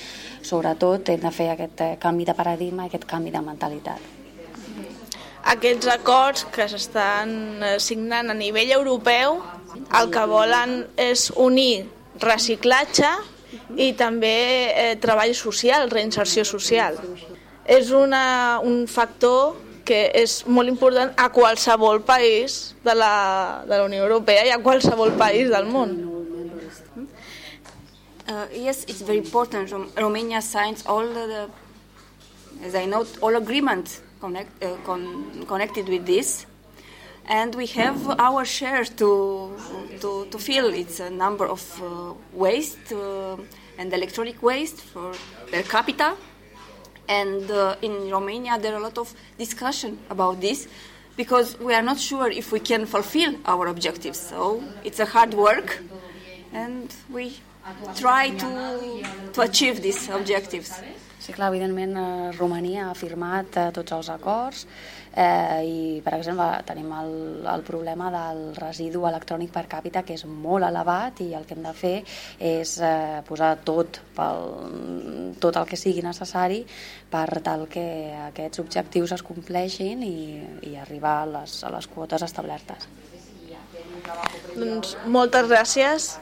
[SPEAKER 14] Sobretot hem de fer aquest eh, canvi de paradigma, aquest canvi de mentalitat
[SPEAKER 1] aquests acords que s'estan signant a nivell europeu el que volen és unir reciclatge i també eh, treball social, reinserció social. És una, un factor que és molt important a qualsevol país de la, de la Unió Europea i a qualsevol país del món.
[SPEAKER 13] Uh, yes, it's very important. Romania signs all the, as I know, all agreements connect, uh, con connected with this and we have our share to to, to fill. It's a number of uh, waste uh, and electronic waste for per capita, And uh, in Romania, there are a lot of discussion about this because we are not sure if we can fulfill our objectives. So it's a hard work, and we try to, to achieve these objectives.
[SPEAKER 14] Sí, clar, evidentment eh, Romania ha firmat eh, tots els acords eh, i, per exemple, tenim el, el problema del residu electrònic per càpita que és molt elevat i el que hem de fer és eh, posar tot, pel, tot el que sigui necessari per tal que aquests objectius es compleixin i, i arribar a les, a les quotes establertes.
[SPEAKER 1] Doncs moltes gràcies.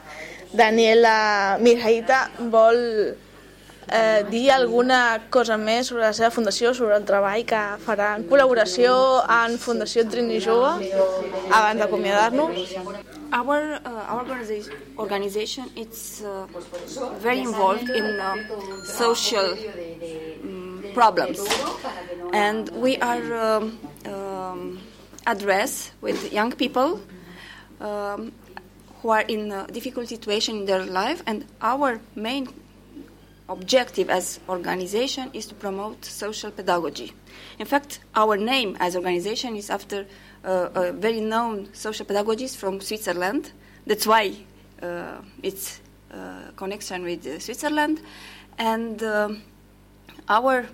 [SPEAKER 1] Daniela Mirhaita vol eh, dir alguna cosa més sobre la seva fundació, sobre el treball que farà en col·laboració amb Fundació Trini Jove, abans d'acomiadar-nos.
[SPEAKER 13] Our, uh, our organization, is uh, very involved in uh, social um, problems, and we are um, um, address with young people um, who are in a difficult situation in their life, and our main objective as organization is to promote social pedagogy. In fact, our name as organization is after uh, a very known social pedagogist from Switzerland. That's why uh, it's uh, connection with uh, Switzerland, and uh, our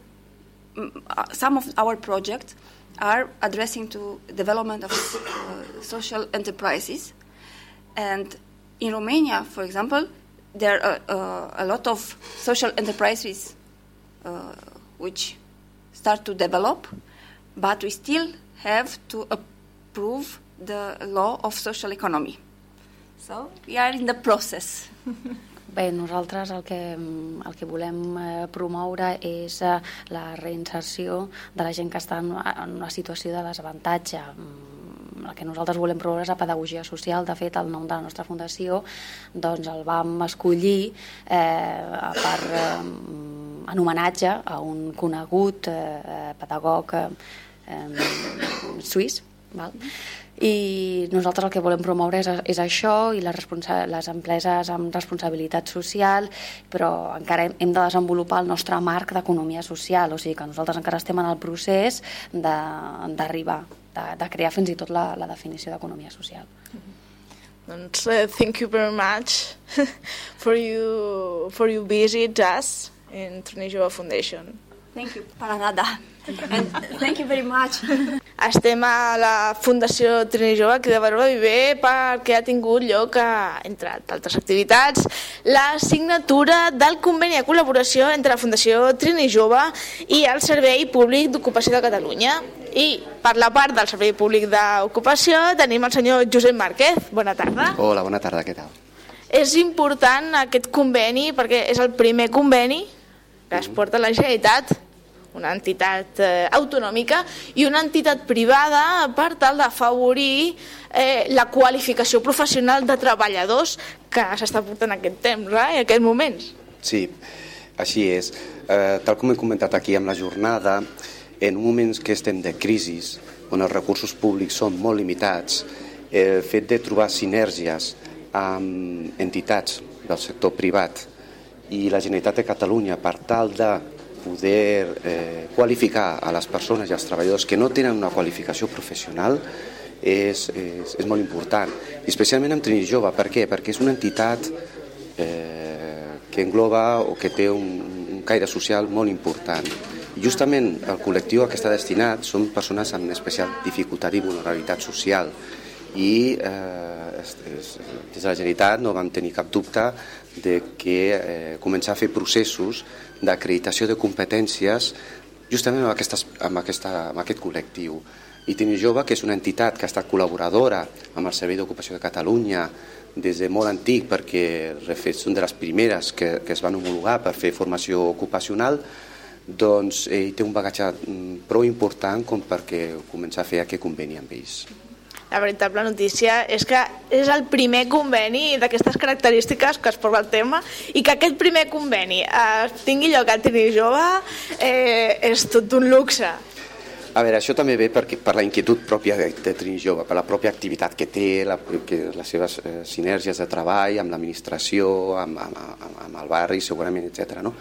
[SPEAKER 13] mm, uh, some of our projects are addressing to development of uh, social enterprises and in Romania, for example, there are uh, a lot of social enterprises uh, which start to develop, but we still have to approve the law of social economy. So we are in the process.
[SPEAKER 14] Bé, nosaltres el que, el que volem eh, promoure és eh, la reinserció de la gent que està en una, en una situació de desavantatge. El que nosaltres volem promoure és la pedagogia social. De fet, el nom de la nostra fundació doncs, el vam escollir eh, per, eh, en homenatge a un conegut eh, pedagog eh, suís. Val? i nosaltres el que volem promoure és, és això i les, les empreses amb responsabilitat social, però encara hem, hem de desenvolupar el nostre marc d'economia social, o sigui que nosaltres encara estem en el procés d'arribar, de, de, de crear fins i tot la, la definició d'economia social.
[SPEAKER 1] Doncs uh, thank you very much for you for you visit us in Trinijova Foundation.
[SPEAKER 13] Thank you. Para nada. And thank you very much.
[SPEAKER 1] Estem a la Fundació Trini Jove aquí de Barba Viver perquè ha tingut lloc, a, entre altres activitats, la signatura del conveni de col·laboració entre la Fundació Trini Jove i el Servei Públic d'Ocupació de Catalunya. I per la part del Servei Públic d'Ocupació tenim el senyor Josep Márquez. Bona tarda.
[SPEAKER 15] Hola, bona tarda, què tal?
[SPEAKER 1] És important aquest conveni perquè és el primer conveni que es porta la Generalitat una entitat eh, autonòmica i una entitat privada per tal d'afavorir eh, la qualificació professional de treballadors que s'està portant aquest temps, eh, en aquests moments.
[SPEAKER 15] Sí, així és. Eh, tal com he comentat aquí amb la jornada, en moments que estem de crisi, on els recursos públics són molt limitats, el fet de trobar sinergies amb entitats del sector privat i la Generalitat de Catalunya per tal de poder eh, qualificar a les persones i als treballadors que no tenen una qualificació professional és, és, és molt important. I especialment amb Trini Jove, per què? Perquè és una entitat eh, que engloba o que té un, un caire social molt important. Justament el col·lectiu a què està destinat són persones amb especial dificultat i vulnerabilitat social i eh, es, es, des de la Generalitat no vam tenir cap dubte de que eh, començar a fer processos d'acreditació de competències justament amb, aquestes, amb, aquesta, amb aquest col·lectiu. I Tini Jove, que és una entitat que ha estat col·laboradora amb el Servei d'Ocupació de Catalunya des de molt antic, perquè fet són de les primeres que, que es van homologar per fer formació ocupacional, doncs ell té un bagatge mm, prou important com perquè començar a fer aquest conveni amb ells.
[SPEAKER 1] La veritable notícia és que és el primer conveni d'aquestes característiques que es porta el tema i que aquest primer conveni eh, tingui lloc a Trini Jove eh, és tot un luxe.
[SPEAKER 15] A veure, això també ve perquè, per la inquietud pròpia de, de Trini Jove, per la pròpia activitat que té, la, que, les seves eh, sinergies de treball amb l'administració, amb, amb, amb, amb el barri, segurament, etc. No?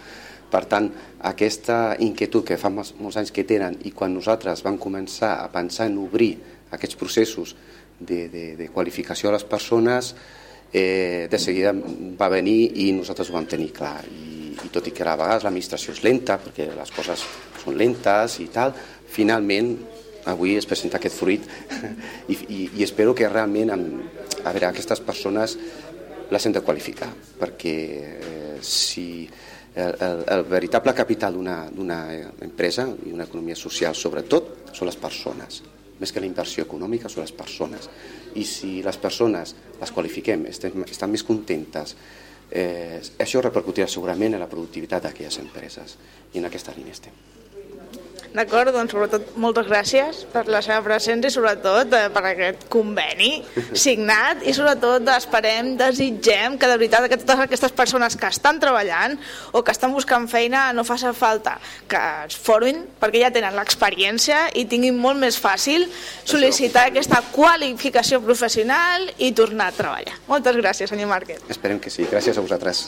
[SPEAKER 15] Per tant, aquesta inquietud que fa molts, anys que tenen i quan nosaltres vam començar a pensar en obrir aquests processos de, de, de qualificació a les persones, eh, de seguida va venir i nosaltres ho vam tenir clar. I, i tot i que a vegades l'administració és lenta, perquè les coses són lentes i tal, finalment avui es presenta aquest fruit i, i, i espero que realment amb, a veure, aquestes persones les hem de qualificar perquè eh, si el, el, el veritable capital d'una empresa i una economia social sobretot són les persones. Més que la inversió econòmica són les persones. I si les persones les qualifiquem, estem, estan més contentes eh, això repercutirà segurament en la productivitat d'aquelles empreses. I en aquesta línia estem.
[SPEAKER 1] D'acord, doncs sobretot moltes gràcies per la seva presència i sobretot eh, per aquest conveni signat i sobretot esperem, desitgem que de veritat que totes aquestes persones que estan treballant o que estan buscant feina no faci falta que es formin perquè ja tenen l'experiència i tinguin molt més fàcil sol·licitar aquesta qualificació professional i tornar a treballar. Moltes gràcies, senyor Márquez.
[SPEAKER 15] Esperem que sí. Gràcies a vosaltres.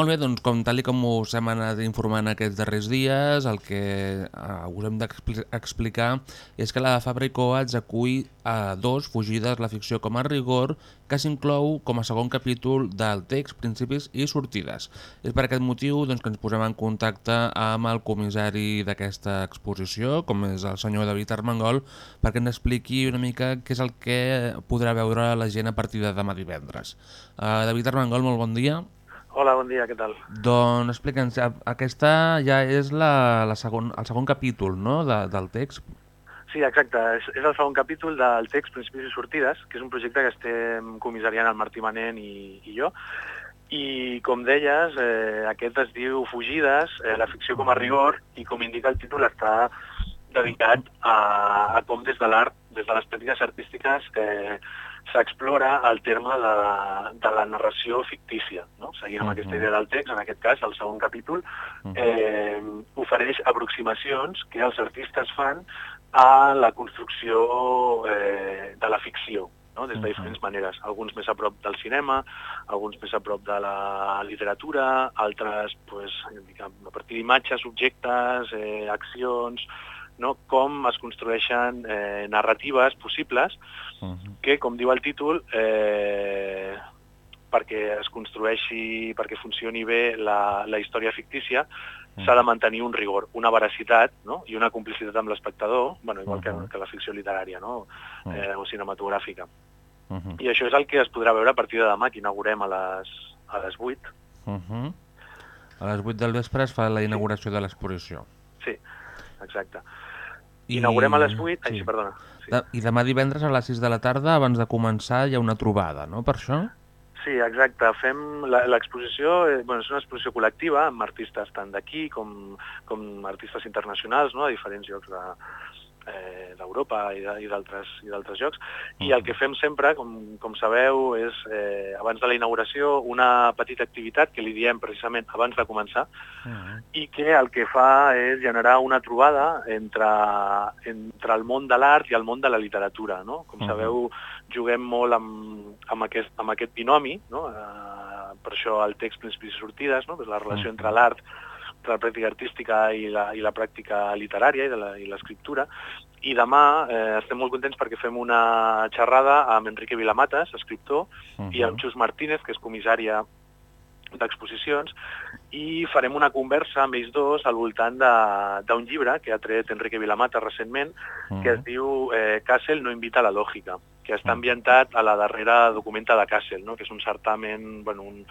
[SPEAKER 2] Molt bé, doncs com tal i com us hem anat informant aquests darrers dies, el que eh, us hem d'explicar és que la Fabra i Coats acull a dos fugides la ficció com a rigor que s'inclou com a segon capítol del text, principis i sortides. És per aquest motiu doncs, que ens posem en contacte amb el comissari d'aquesta exposició, com és el senyor David Armengol, perquè ens expliqui una mica què és el que podrà veure la gent a partir de demà divendres. Uh, David Armengol, molt bon dia.
[SPEAKER 16] Hola, bon dia, què tal?
[SPEAKER 2] Doncs explica'ns, aquesta ja és la, la segon, el segon capítol no? de, del text.
[SPEAKER 16] Sí, exacte, és, és el segon capítol del text Principis i sortides, que és un projecte que estem comissariant el Martí Manent i, i jo, i com deies, eh, aquest es diu Fugides, eh, la ficció com a rigor, i com indica el títol està dedicat a, a com des de l'art, des de les pràctiques artístiques, eh, s'explora el terme de, de la narració fictícia. No? Seguint amb uh -huh. aquesta idea del text, en aquest cas, el segon capítol, eh, ofereix aproximacions que els artistes fan a la construcció eh, de la ficció, no? des de diferents maneres. Alguns més a prop del cinema, alguns més a prop de la literatura, altres pues, a partir d'imatges, objectes, eh, accions, no? com es construeixen eh, narratives possibles uh -huh. que, com diu el títol, eh, perquè es construeixi, perquè funcioni bé la, la història fictícia, uh -huh. s'ha de mantenir un rigor, una veracitat no? i una complicitat amb l'espectador, bueno, igual uh -huh. que, que la ficció literària no? eh, o cinematogràfica. Uh -huh. I això és el que es podrà veure a partir de demà, que inaugurem a les, a les 8.
[SPEAKER 2] Uh -huh. A les 8 del vespre es fa la inauguració sí. de l'exposició.
[SPEAKER 16] Sí, exacte. I... Inaugurem a les 8... Sí. Ai, perdona.
[SPEAKER 2] Sí. De, I demà divendres a les 6 de la tarda, abans de començar, hi ha una trobada, no?, per això?
[SPEAKER 16] Sí, exacte. Fem l'exposició, eh, bueno, és una exposició col·lectiva amb artistes tant d'aquí com, com artistes internacionals, no?, a diferents llocs de, eh, d'Europa i d'altres llocs. I el que fem sempre, com, com sabeu, és, eh, abans de la inauguració, una petita activitat que li diem precisament abans de començar uh -huh. i que el que fa és generar una trobada entre, entre el món de l'art i el món de la literatura. No? Com uh -huh. sabeu, juguem molt amb, amb, aquest, amb aquest binomi, no? eh, per això el text principis i sortides, no? la relació uh -huh. entre l'art entre la pràctica artística i la, i la pràctica literària i l'escriptura. I demà eh, estem molt contents perquè fem una xerrada amb Enrique Vilamatas, escriptor, uh -huh. i amb Xus Martínez, que és comissària d'exposicions i farem una conversa amb ells dos al voltant d'un llibre que ha tret Enrique Vilamata recentment, que es diu eh, Kassel no invita a la lògica, que està ambientat a la darrera documenta de Kassel, no? que és un certamen, bueno, un,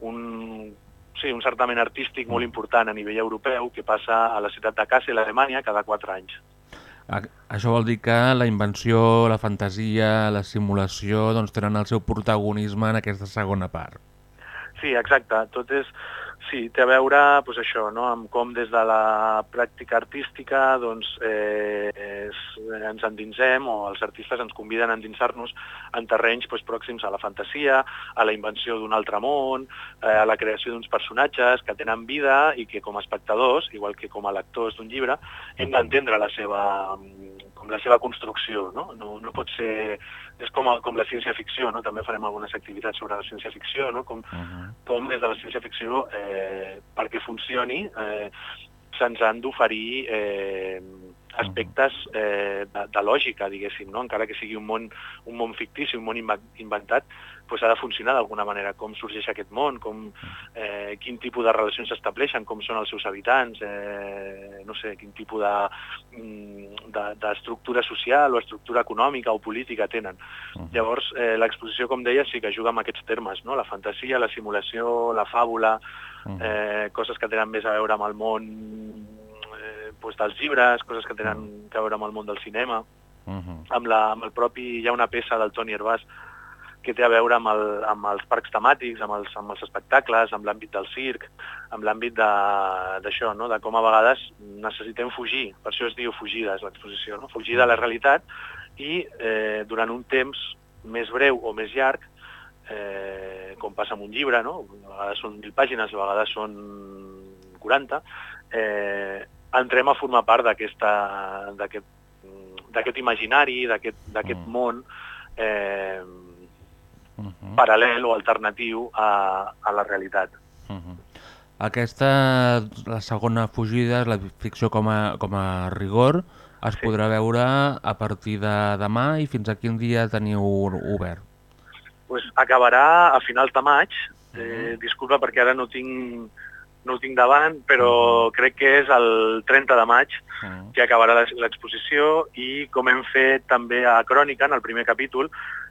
[SPEAKER 16] un, sí, un certamen artístic molt important a nivell europeu que passa a la ciutat de Kassel, a Alemanya, cada quatre anys.
[SPEAKER 2] A- Això vol dir que la invenció, la fantasia, la simulació doncs, tenen el seu protagonisme en aquesta segona part.
[SPEAKER 16] Sí, exacte. Tot és... Sí, té a veure doncs, això, no? amb com des de la pràctica artística doncs, eh, es, ens endinsem o els artistes ens conviden a endinsar-nos en terrenys doncs, pròxims a la fantasia, a la invenció d'un altre món, eh, a la creació d'uns personatges que tenen vida i que com a espectadors, igual que com a lectors d'un llibre, hem d'entendre la seva com la seva construcció, no? No, no pot ser... És com, a, com la ciència-ficció, no? També farem algunes activitats sobre la ciència-ficció, no? Com, com des de la ciència-ficció, eh, perquè funcioni, eh, se'ns han d'oferir eh, aspectes eh, de, de lògica, diguéssim, no? encara que sigui un món, un món fictici, un món inventat, pues ha de funcionar d'alguna manera, com sorgeix aquest món, com, eh, quin tipus de relacions s'estableixen, com són els seus habitants, eh, no sé, quin tipus de, mm, de, d'estructura social o estructura econòmica o política tenen. Llavors, eh, l'exposició, com deia, sí que juga amb aquests termes, no? la fantasia, la simulació, la fàbula, eh, coses que tenen més a veure amb el món eh, pues dels llibres, coses que tenen a veure amb el món del cinema, amb, la, amb el propi, hi ha una peça del Toni Hervàs que té a veure amb, el, amb els parcs temàtics, amb els, amb els espectacles, amb l'àmbit del circ, amb l'àmbit de- d'això, no? de com a vegades necessitem fugir, per això es diu fugides l'exposició, no? fugir de la realitat i eh, durant un temps més breu o més llarg, eh, com passa amb un llibre, no? a vegades són 1.000 pàgines, a vegades són 40, eh, entrem a formar part d'aquest d'aquest imaginari, d'aquest d'aquest món eh, paral·lel o alternatiu a, a la realitat.
[SPEAKER 2] Aquesta, la segona fugida, la ficció com a, com a rigor, es sí. podrà veure a partir de demà i fins a quin dia teniu obert?
[SPEAKER 16] pues acabarà a finals de maig. Eh, disculpa perquè ara no tinc, no ho tinc davant, però crec que és el 30 de maig que acabarà l'ex- l'exposició i com hem fet també a Crònica, en el primer capítol,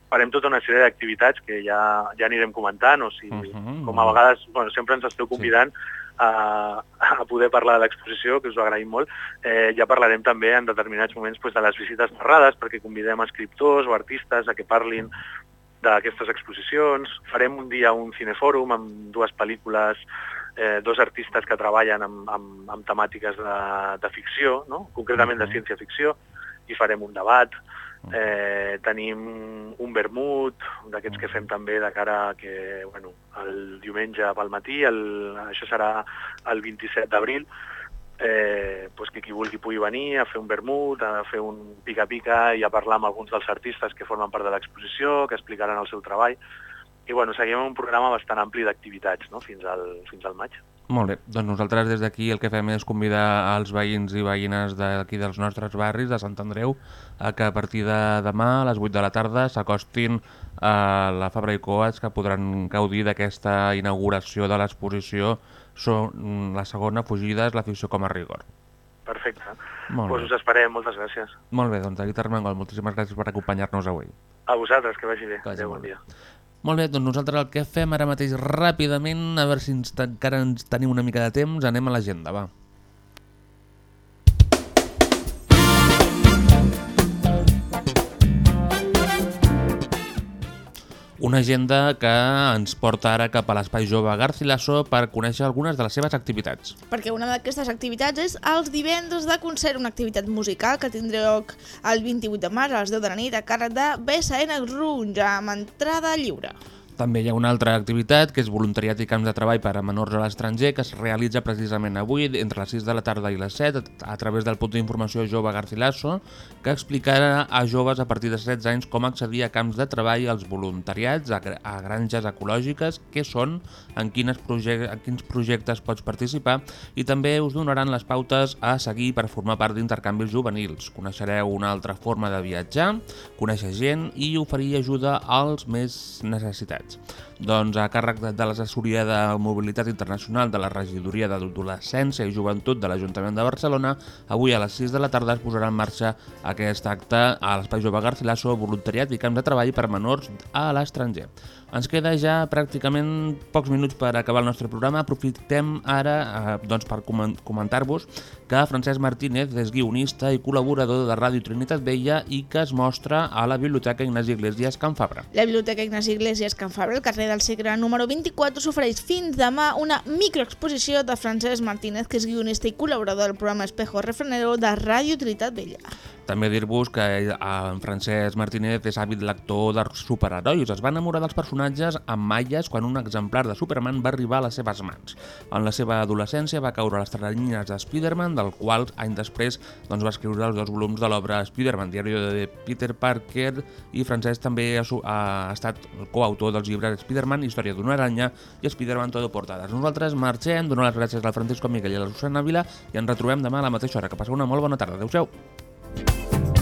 [SPEAKER 16] farem tota una sèrie d'activitats que ja, ja anirem comentant, o sigui, com a vegades bueno, sempre ens esteu convidant a, a poder parlar de l'exposició, que us ho agraïm molt. Eh, ja parlarem també en determinats moments pues, de les visites narrades, perquè convidem escriptors o artistes a que parlin d'aquestes exposicions. Farem un dia un cinefòrum amb dues pel·lícules, eh, dos artistes que treballen amb, amb, amb temàtiques de, de ficció, no? concretament de ciència-ficció, i farem un debat. Eh, tenim un vermut, d'aquests que fem també de cara a que, bueno, el diumenge pel matí, el, això serà el 27 d'abril, eh, pues que qui vulgui pugui venir a fer un vermut, a fer un pica-pica i a parlar amb alguns dels artistes que formen part de l'exposició, que explicaran el seu treball. I bueno, seguim un programa bastant ampli d'activitats no? fins, al, fins al maig.
[SPEAKER 2] Molt bé, doncs nosaltres des d'aquí el que fem és convidar als veïns i veïnes d'aquí dels nostres barris, de Sant Andreu, a que a partir de demà a les 8 de la tarda s'acostin a la Fabra i Coats que podran gaudir d'aquesta inauguració de l'exposició són la segona fugida és la ficció com a rigor.
[SPEAKER 16] Perfecte.
[SPEAKER 2] Molt
[SPEAKER 16] pues
[SPEAKER 2] bé.
[SPEAKER 16] us esperem, moltes gràcies.
[SPEAKER 2] Molt bé, doncs David Armengol, moltíssimes gràcies per acompanyar-nos avui.
[SPEAKER 16] A vosaltres, que vagi bé.
[SPEAKER 2] Que vagi
[SPEAKER 16] Adéu, bon dia.
[SPEAKER 2] Molt bé, doncs nosaltres el que fem ara mateix ràpidament, a veure si ens, encara ens tenim una mica de temps, anem a l'agenda, va. Una agenda que ens porta ara cap a l'Espai Jove Garcilaso per conèixer algunes de les seves activitats.
[SPEAKER 1] Perquè una d'aquestes activitats és els divendres de concert, una activitat musical que tindrà lloc el 28 de març a les 10 de la nit a càrrec de BSN Runge amb entrada lliure.
[SPEAKER 2] També hi ha una altra activitat que és voluntariat i camps de treball per a menors a l'estranger que es realitza precisament avui entre les 6 de la tarda i les 7 a través del punt d'informació Jove Garcilaso que explicarà a joves a partir de 16 anys com accedir a camps de treball, als voluntariats, a, a granges ecològiques, què són, en, quines projec en quins projectes pots participar i també us donaran les pautes a seguir per formar part d'intercanvis juvenils. Coneixereu una altra forma de viatjar, conèixer gent i oferir ajuda als més necessitats. Doncs, a càrrec de, de l'assessoria de mobilitat internacional de la regidoria d'adolescència i joventut de l'Ajuntament de Barcelona, avui a les 6 de la tarda es posarà en marxa aquest acte a l'Espai Jove Garcilaso, voluntariat i camp de treball per menors a l'estranger. Ens queda ja pràcticament pocs minuts per acabar el nostre programa. Aprofitem ara eh, doncs, per comentar-vos que Francesc Martínez és guionista i col·laborador de Ràdio Trinitat Vella i que es mostra a la Biblioteca Ignasi Iglesias Can Fabra.
[SPEAKER 1] La Biblioteca Ignasi Iglesias Can Fabra, al carrer del Segre número 24, s'ofereix fins demà una microexposició de Francesc Martínez, que és guionista i col·laborador del programa Espejo Refrenero de Ràdio Trinitat Vella.
[SPEAKER 2] També dir-vos que eh, en Francesc Martínez és hàbit lector de superherois. Es va enamorar dels personatges amb malles quan un exemplar de Superman va arribar a les seves mans. En la seva adolescència va caure a les teranyines de Spider-Man, del qual any després doncs, va escriure els dos volums de l'obra Spider-Man, diari de Peter Parker, i Francesc també ha, ha estat coautor dels llibres Spider-Man, Història d'una aranya i Spider-Man Todo Portades. Nosaltres marxem, donem les gràcies al Francisco Miguel i a la Susana Vila i ens retrobem demà a la mateixa hora. Que passeu una molt bona tarda. Adéu-siau. Thank you.